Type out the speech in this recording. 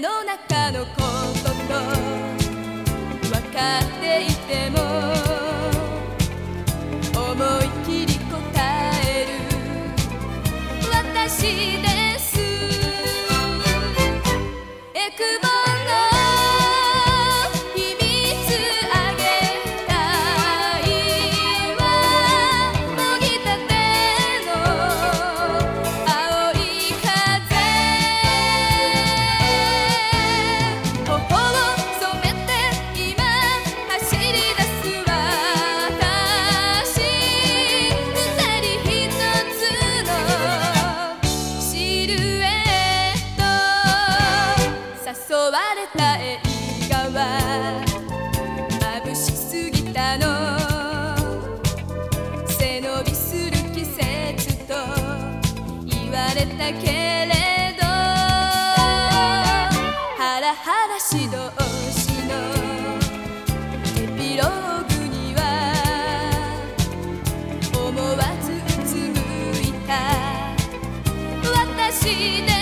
の中のことと分かっていても思いきり答える。私でわれたけれどハラハラし同士のエピローグには思わずうつむいた。私で